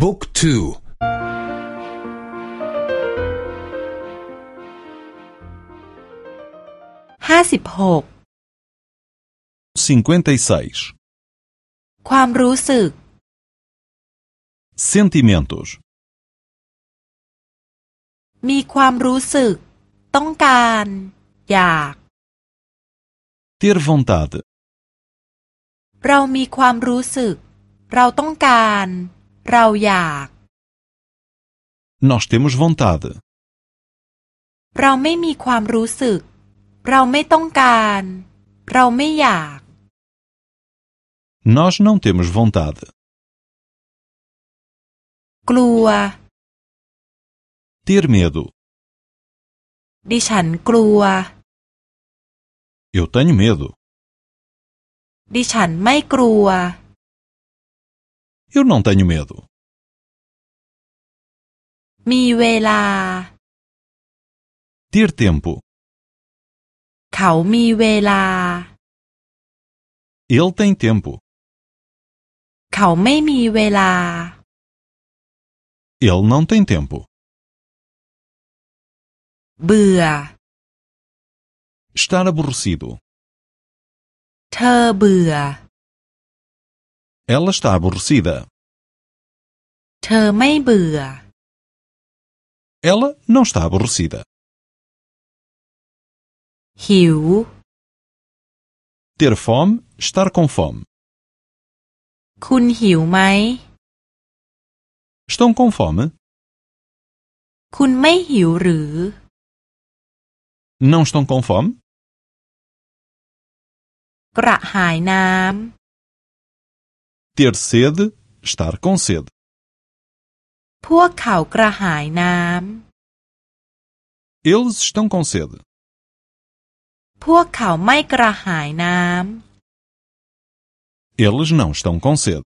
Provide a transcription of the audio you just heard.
บุ๊กทูห้าสิบหก 56. ความรู้สึก Sentimentos. มีความรู้สึก ต้องการ อยาก Ter vontade. เรามีความรู้สึก เราต้องการ เราอยาก Nós temos vontade. เราไม่มีความรู้สึก เราไม่ต้องการ เราไม่อยาก Nós não temos vontade. กลัว Ter medo. ดิฉันกลัว Eu tenho medo. ดิฉันไม่กลัว Eu não tenho medo. มีเวลา Ter tempo. เขามีเวลา Ele tem tempo. เขาไม่มีเวลา Ele não tem tempo. เบื่อ Estar aborrecido. เธอเบื่อ Ela está aborrecida. เธอไม่เบื่อ Ela não está aborrecida. หิว Ter fome, estar com fome. คุณหิวไหม Estão com fome? คุณไม่หิวหรือ Não estão com fome? กระหายน้ Ter sede, estar com sede. ำ พวกเขากระหายน้ Eles estão com sede. ำ พวกเขาไม่กระหายน้ Eles não estão com sede.